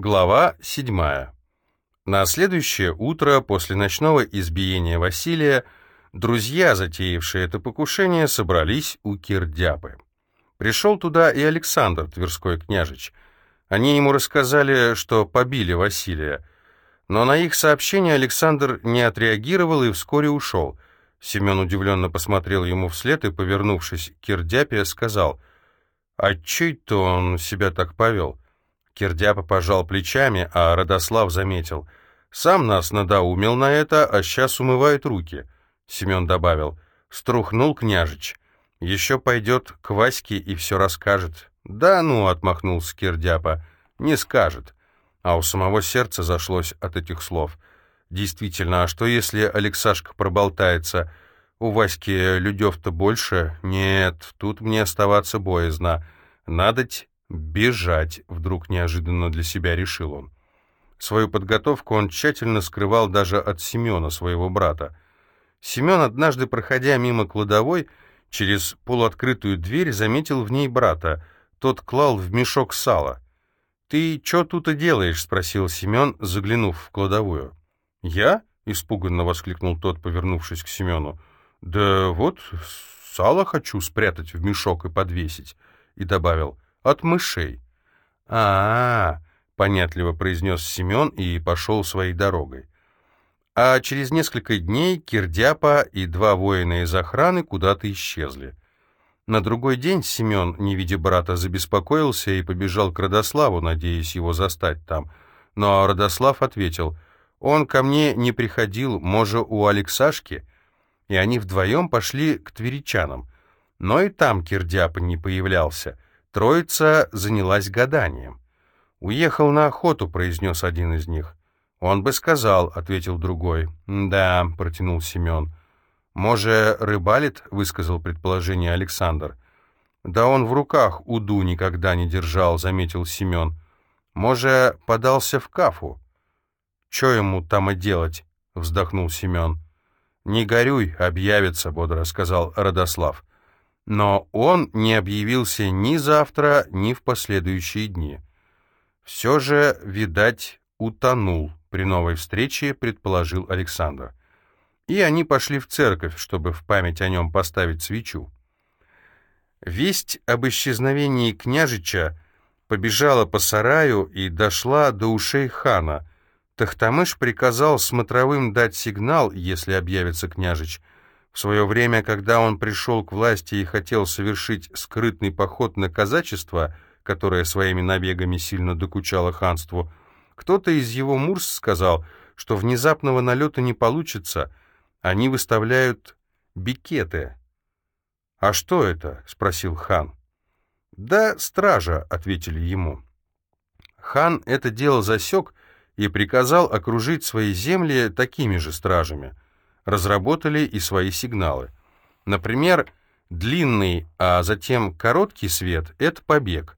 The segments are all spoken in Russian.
Глава 7. На следующее утро после ночного избиения Василия друзья, затеявшие это покушение, собрались у Кирдяпы. Пришел туда и Александр, Тверской княжич. Они ему рассказали, что побили Василия. Но на их сообщение Александр не отреагировал и вскоре ушел. Семен удивленно посмотрел ему вслед и, повернувшись к Кирдяпе, сказал, «А чей-то он себя так повел?» Кирдяпа пожал плечами, а Родослав заметил. «Сам нас надоумил на это, а сейчас умывает руки». Семен добавил. «Струхнул княжич. Еще пойдет к Ваське и все расскажет». «Да ну», — отмахнулся Кирдяпа, — «не скажет». А у самого сердца зашлось от этих слов. «Действительно, а что если Алексашка проболтается? У Васьки людев-то больше? Нет, тут мне оставаться боязно. Надоть «Бежать», — вдруг неожиданно для себя решил он. Свою подготовку он тщательно скрывал даже от Семена, своего брата. Семен, однажды проходя мимо кладовой, через полуоткрытую дверь заметил в ней брата. Тот клал в мешок сала. «Ты что тут и делаешь?» — спросил Семен, заглянув в кладовую. «Я?» — испуганно воскликнул тот, повернувшись к Семену. «Да вот, сало хочу спрятать в мешок и подвесить», — и добавил — от мышей. а, -а, -а понятливо произнес Семен и пошел своей дорогой. А через несколько дней Кирдяпа и два воина из охраны куда-то исчезли. На другой день Семен, не видя брата, забеспокоился и побежал к Родославу, надеясь его застать там. Но Родослав ответил, «Он ко мне не приходил, может, у Алексашки?» И они вдвоем пошли к тверичанам. Но и там Кирдяпа не появлялся — Троица занялась гаданием. «Уехал на охоту», — произнес один из них. «Он бы сказал», — ответил другой. «Да», — протянул Семен. «Може, рыбалит?» — высказал предположение Александр. «Да он в руках уду никогда не держал», — заметил Семен. «Може, подался в кафу?» «Че ему там и делать?» — вздохнул Семен. «Не горюй, объявится», — бодро сказал Родослав но он не объявился ни завтра, ни в последующие дни. Все же, видать, утонул при новой встрече, предположил Александр. И они пошли в церковь, чтобы в память о нем поставить свечу. Весть об исчезновении княжича побежала по сараю и дошла до ушей хана. Тахтамыш приказал смотровым дать сигнал, если объявится княжич — свое время, когда он пришел к власти и хотел совершить скрытный поход на казачество, которое своими набегами сильно докучало ханству, кто-то из его мурс сказал, что внезапного налета не получится, они выставляют бикеты. «А что это?» — спросил хан. «Да, стража», — ответили ему. Хан это дело засек и приказал окружить свои земли такими же стражами — разработали и свои сигналы. Например, длинный, а затем короткий свет — это побег.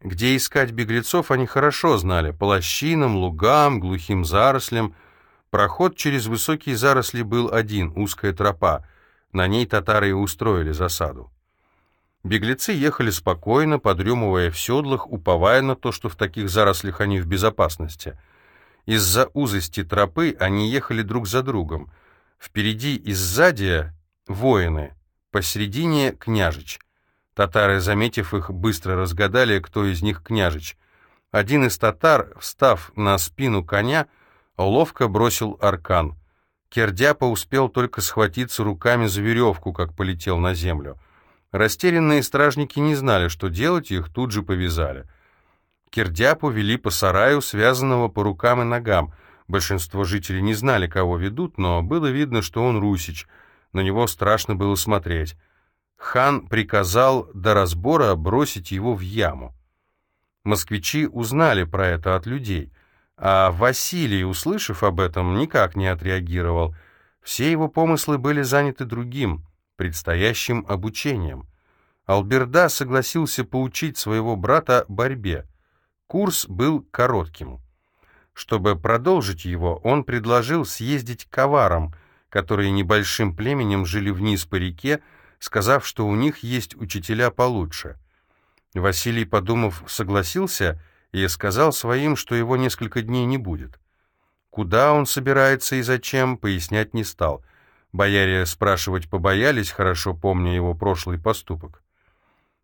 Где искать беглецов они хорошо знали, по лощинам, лугам, глухим зарослям. Проход через высокие заросли был один, узкая тропа. На ней татары и устроили засаду. Беглецы ехали спокойно, подрюмывая в седлах, уповая на то, что в таких зарослях они в безопасности. Из-за узости тропы они ехали друг за другом — Впереди и сзади воины, посередине княжич. Татары, заметив их, быстро разгадали, кто из них княжич. Один из татар, встав на спину коня, ловко бросил аркан. Кердяпа успел только схватиться руками за веревку, как полетел на землю. Растерянные стражники не знали, что делать, их тут же повязали. Кердяпу вели по сараю, связанного по рукам и ногам. Большинство жителей не знали, кого ведут, но было видно, что он русич. На него страшно было смотреть. Хан приказал до разбора бросить его в яму. Москвичи узнали про это от людей, а Василий, услышав об этом, никак не отреагировал. Все его помыслы были заняты другим, предстоящим обучением. Алберда согласился поучить своего брата борьбе. Курс был коротким. Чтобы продолжить его, он предложил съездить к аварам, которые небольшим племенем жили вниз по реке, сказав, что у них есть учителя получше. Василий, подумав, согласился и сказал своим, что его несколько дней не будет. Куда он собирается и зачем, пояснять не стал. Бояре спрашивать побоялись, хорошо помня его прошлый поступок.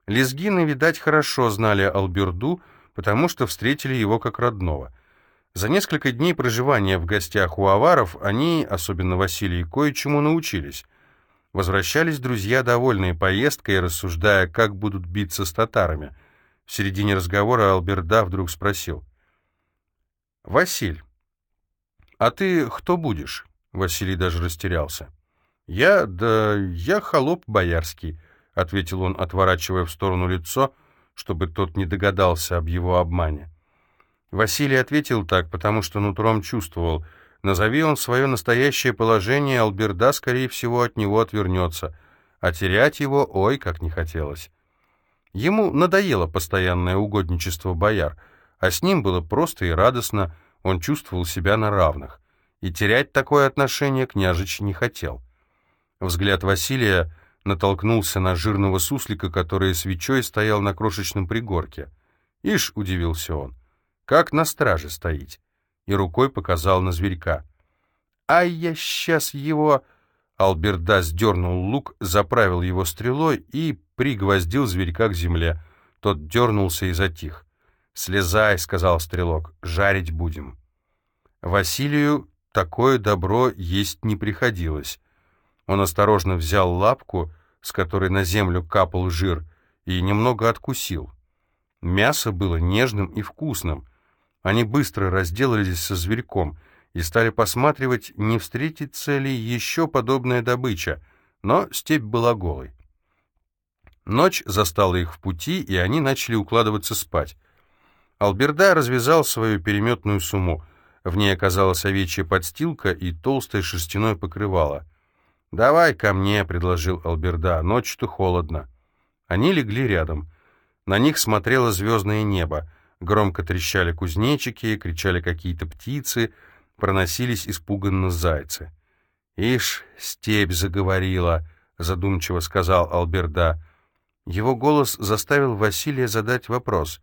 Лезгины, видать, хорошо знали Алберду, потому что встретили его как родного. За несколько дней проживания в гостях у аваров они, особенно Василий, кое-чему научились. Возвращались друзья, довольные поездкой, рассуждая, как будут биться с татарами. В середине разговора Алберда вдруг спросил. «Василь, а ты кто будешь?» Василий даже растерялся. «Я, да я холоп боярский», — ответил он, отворачивая в сторону лицо, чтобы тот не догадался об его обмане. Василий ответил так, потому что нутром чувствовал. Назови он свое настоящее положение, Алберда, скорее всего, от него отвернется, а терять его, ой, как не хотелось. Ему надоело постоянное угодничество бояр, а с ним было просто и радостно, он чувствовал себя на равных. И терять такое отношение княжич не хотел. Взгляд Василия натолкнулся на жирного суслика, который свечой стоял на крошечном пригорке. «Ишь!» — удивился он как на страже стоить, и рукой показал на зверька. «Ай, я сейчас его...» Алберда сдернул лук, заправил его стрелой и пригвоздил зверька к земле. Тот дернулся и затих. «Слезай», — сказал стрелок, — «жарить будем». Василию такое добро есть не приходилось. Он осторожно взял лапку, с которой на землю капал жир, и немного откусил. Мясо было нежным и вкусным, они быстро разделались со зверьком и стали посматривать, не встретится ли еще подобная добыча, но степь была голой. Ночь застала их в пути, и они начали укладываться спать. Алберда развязал свою переметную сумму. В ней оказалась овечья подстилка и толстое шерстяное покрывало. «Давай ко мне», — предложил Алберда, — «ночью-то холодно». Они легли рядом. На них смотрело звездное небо. Громко трещали кузнечики, кричали какие-то птицы, проносились испуганно зайцы. «Ишь, степь заговорила», — задумчиво сказал Алберда. Его голос заставил Василия задать вопрос.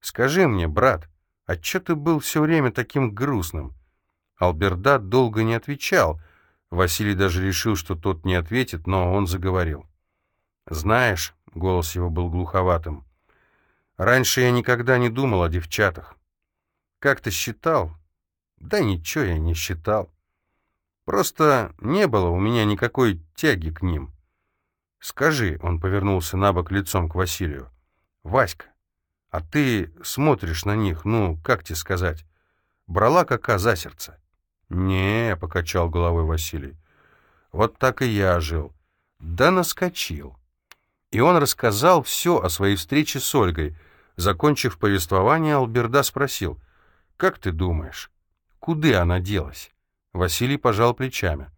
«Скажи мне, брат, а чё ты был все время таким грустным?» Алберда долго не отвечал. Василий даже решил, что тот не ответит, но он заговорил. «Знаешь», — голос его был глуховатым, Раньше я никогда не думал о девчатах. Как-то считал. Да ничего я не считал. Просто не было у меня никакой тяги к ним. Скажи, он повернулся на бок лицом к Василию. Васька, а ты смотришь на них, ну, как тебе сказать, брала кака за сердце? Не, покачал головой Василий. Вот так и я жил. Да наскочил. И он рассказал все о своей встрече с Ольгой — Закончив повествование, Алберда спросил, «Как ты думаешь, куда она делась?» Василий пожал плечами.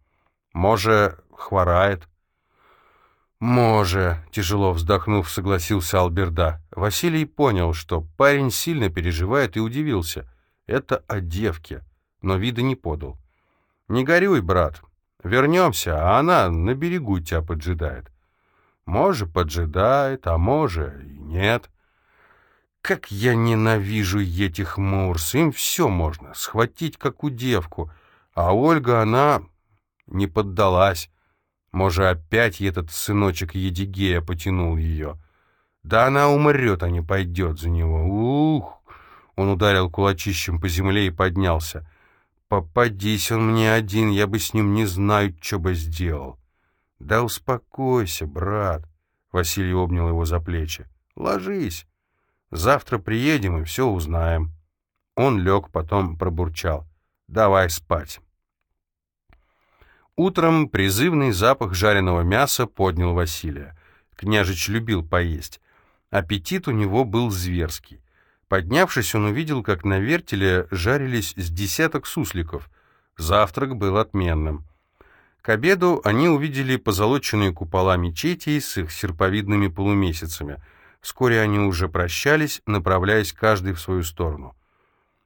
«Може, хворает?» «Може», — тяжело вздохнув, согласился Алберда. Василий понял, что парень сильно переживает и удивился. Это о девке, но вида не подал. «Не горюй, брат. Вернемся, а она на берегу тебя поджидает». «Може, поджидает, а може и нет». Как я ненавижу этих Мурс, им все можно, схватить как у девку, а Ольга, она не поддалась. Может, опять этот сыночек Едигея потянул ее. Да она умрет, а не пойдет за него. Ух! Он ударил кулачищем по земле и поднялся. Попадись он мне один, я бы с ним не знаю, что бы сделал. Да успокойся, брат. Василий обнял его за плечи. Ложись. Завтра приедем и все узнаем». Он лег, потом пробурчал. «Давай спать». Утром призывный запах жареного мяса поднял Василия. Княжич любил поесть. Аппетит у него был зверский. Поднявшись, он увидел, как на вертеле жарились с десяток сусликов. Завтрак был отменным. К обеду они увидели позолоченные купола мечетей с их серповидными полумесяцами — Вскоре они уже прощались, направляясь каждый в свою сторону.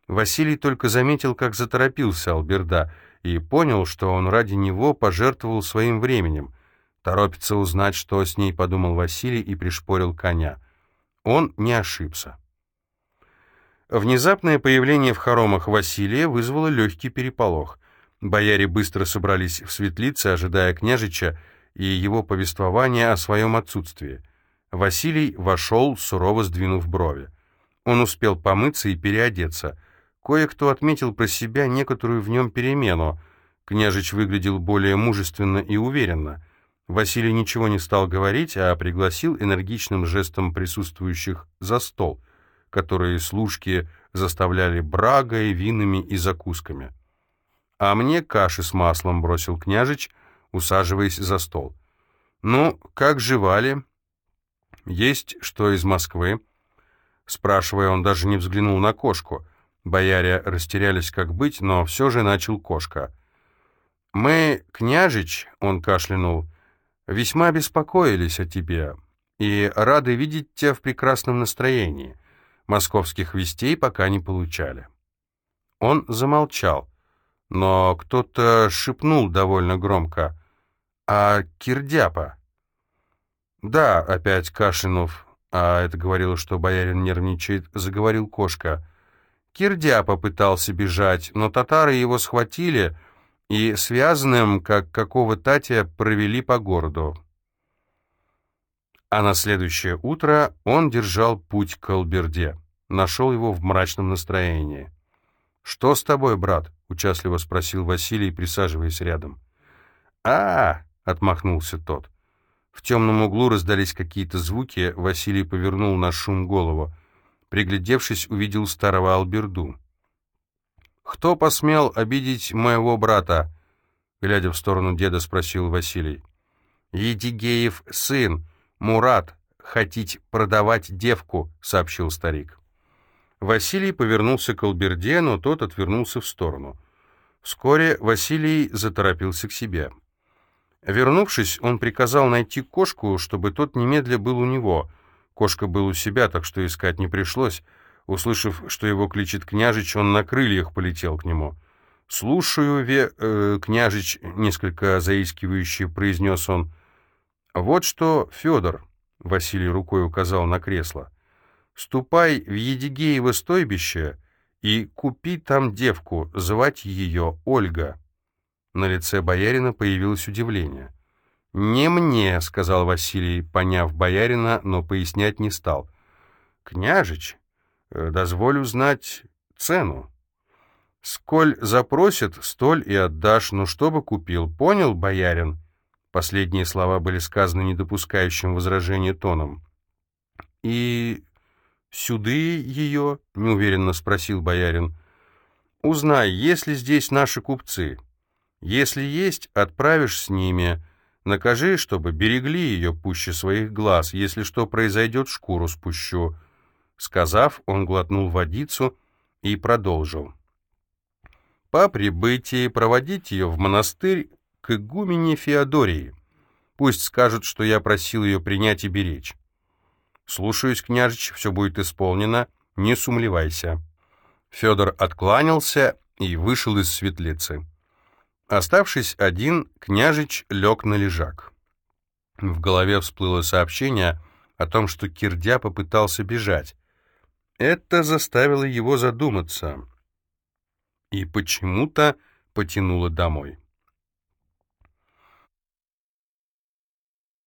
Василий только заметил, как заторопился Алберда, и понял, что он ради него пожертвовал своим временем. Торопится узнать, что с ней, подумал Василий и пришпорил коня. Он не ошибся. Внезапное появление в хоромах Василия вызвало легкий переполох. Бояре быстро собрались в светлице, ожидая княжича и его повествования о своем отсутствии. Василий вошел, сурово сдвинув брови. Он успел помыться и переодеться. Кое-кто отметил про себя некоторую в нем перемену. Княжич выглядел более мужественно и уверенно. Василий ничего не стал говорить, а пригласил энергичным жестом присутствующих за стол, которые служки заставляли брагой, винами и закусками. «А мне каши с маслом», — бросил княжич, усаживаясь за стол. «Ну, как жевали?» «Есть что из Москвы?» Спрашивая, он даже не взглянул на кошку. Бояре растерялись, как быть, но все же начал кошка. «Мы, княжич», — он кашлянул, — «весьма беспокоились о тебе и рады видеть тебя в прекрасном настроении. Московских вестей пока не получали». Он замолчал, но кто-то шепнул довольно громко. «А Кирдяпа?» «Да», — опять Кашинов, а это говорило, что боярин нервничает, заговорил кошка. Кирдя попытался бежать, но татары его схватили и связанным, как какого татя, провели по городу. А на следующее утро он держал путь к Алберде. Нашел его в мрачном настроении. «Что с тобой, брат?» — участливо спросил Василий, присаживаясь рядом. «А, -а — отмахнулся тот, — в темном углу раздались какие-то звуки, Василий повернул на шум голову. Приглядевшись, увидел старого Алберду. «Кто посмел обидеть моего брата?» Глядя в сторону деда, спросил Василий. «Едигеев сын, Мурат, хотеть продавать девку», — сообщил старик. Василий повернулся к Алберде, но тот отвернулся в сторону. Вскоре Василий заторопился к себе. Вернувшись, он приказал найти кошку, чтобы тот немедля был у него. Кошка был у себя, так что искать не пришлось. Услышав, что его кличет княжич, он на крыльях полетел к нему. «Слушаю, ве... Э, княжич», — несколько заискивающе произнес он. «Вот что, Федор», — Василий рукой указал на кресло, — «ступай в Едигеево стойбище и купи там девку, звать ее Ольга». На лице боярина появилось удивление. «Не мне», — сказал Василий, поняв боярина, но пояснять не стал. «Княжич, э, дозволю знать цену. Сколь запросят, столь и отдашь, ну что бы купил, понял, боярин?» Последние слова были сказаны недопускающим возражения тоном. «И сюды ее?» — неуверенно спросил боярин. «Узнай, есть ли здесь наши купцы?» Если есть, отправишь с ними. Накажи, чтобы берегли ее пуще своих глаз. Если что произойдет, шкуру спущу». Сказав, он глотнул водицу и продолжил. «По прибытии проводить ее в монастырь к игумене Феодории. Пусть скажут, что я просил ее принять и беречь. Слушаюсь, княжич, все будет исполнено, не сумлевайся». Федор откланялся и вышел из светлицы. Оставшись один, княжич лег на лежак. В голове всплыло сообщение о том, что Кирдя попытался бежать. Это заставило его задуматься и почему-то потянуло домой.